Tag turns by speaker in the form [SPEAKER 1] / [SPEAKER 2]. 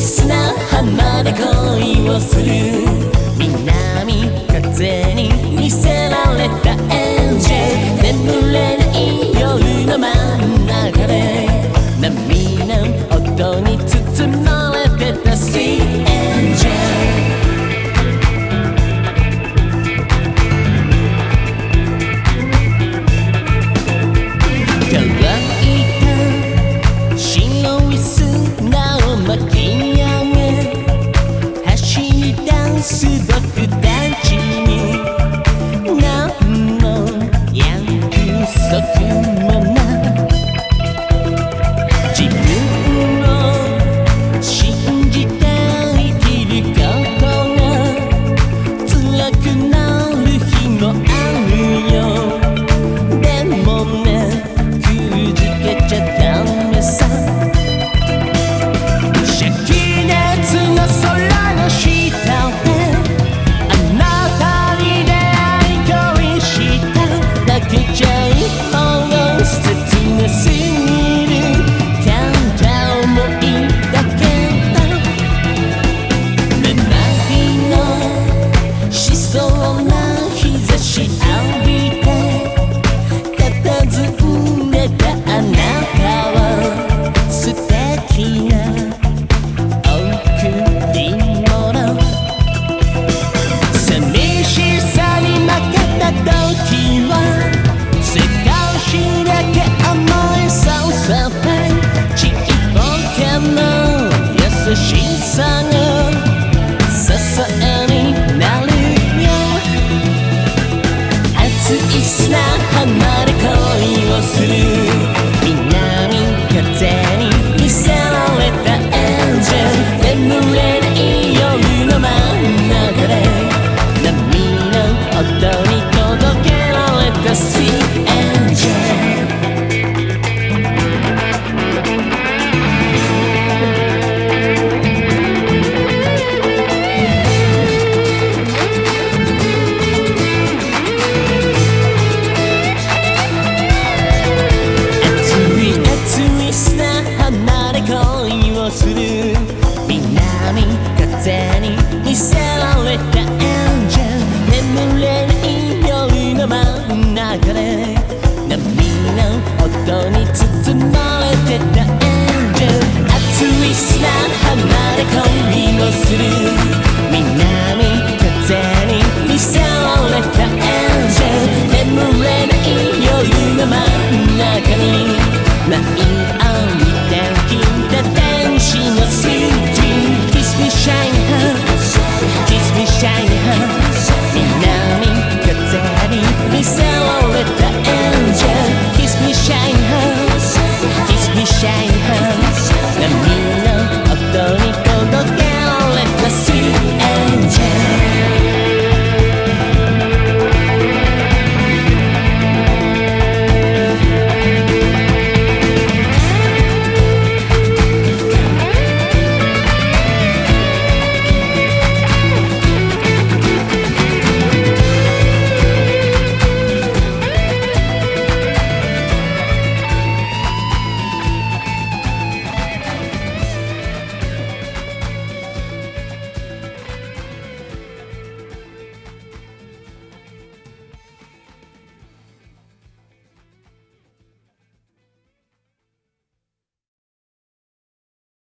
[SPEAKER 1] 砂浜で恋をする南風に見せられたエンジェル眠れない夜の真ん中で波の音に包まれてた Sea see that you dance. sangre. する。な